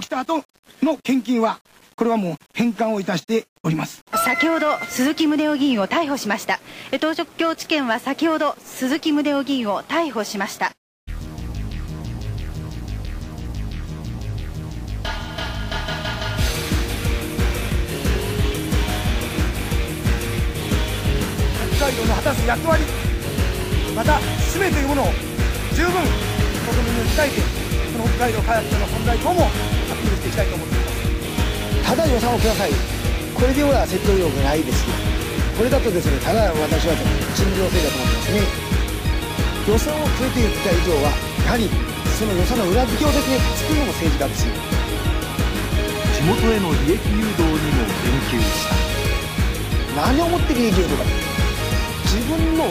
起きた後の献金はこれはもう返還をいたしております。先ほど鈴木宗男議員を逮捕しました。東京地検は先ほど鈴木宗男議員を逮捕しました。北海道の果たす役割また使命というものを十分国民に伝えてその北海道開発の存在等もアピールしていきたいと思っていますただ予算をください。これでは説得力がないですよ。これだとですねただ私は陳情制だと思ってますね。予算を超えていった以上はやはりその予算の裏付けをですね作るのも政治家ですよ地元への利益誘導にも言及した。何をもって利益をとか。自分の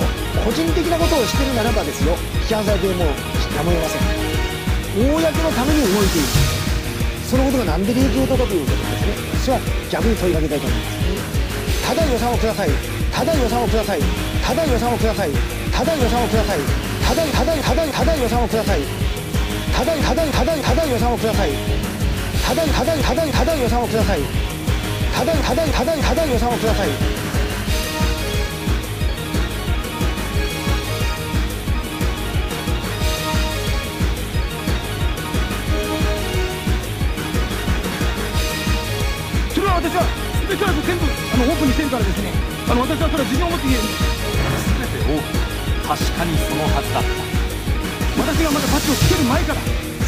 個人的なことをしてるならばですよ。批判されてもやむを得ません。公のために動いているそのことが何で利益をとかということですね。私は逆に問いかけたいと思います。ただ予算をください。ただ予算をください。ただ予算をください。ただ予算をください。ただただただただ予算をください。ただただただただ予算をください。ただただただただ予算をください。ただただただただ予算をください。それは私は全てから全部あのオープンにしてるからですね。あの私はそれは自信を持って言える全てオープン。確かにそのはずだった。私がまだバッジをつける前から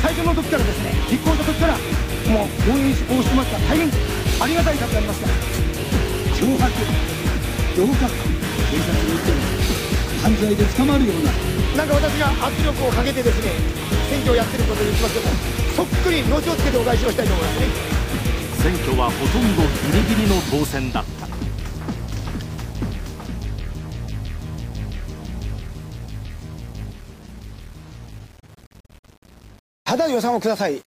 最初の時からですね立候補した時からもう応援をしてますから大変ありがたい方でありますから脅迫恫喝警察によっては犯罪で捕まるような。なんか私が圧力をかけてですね選挙をやってることを言ってますけどもそっくり後をつけてお返しをしたいと思いますね選挙はほとんどギリギリの当選だった。ただ予算をください。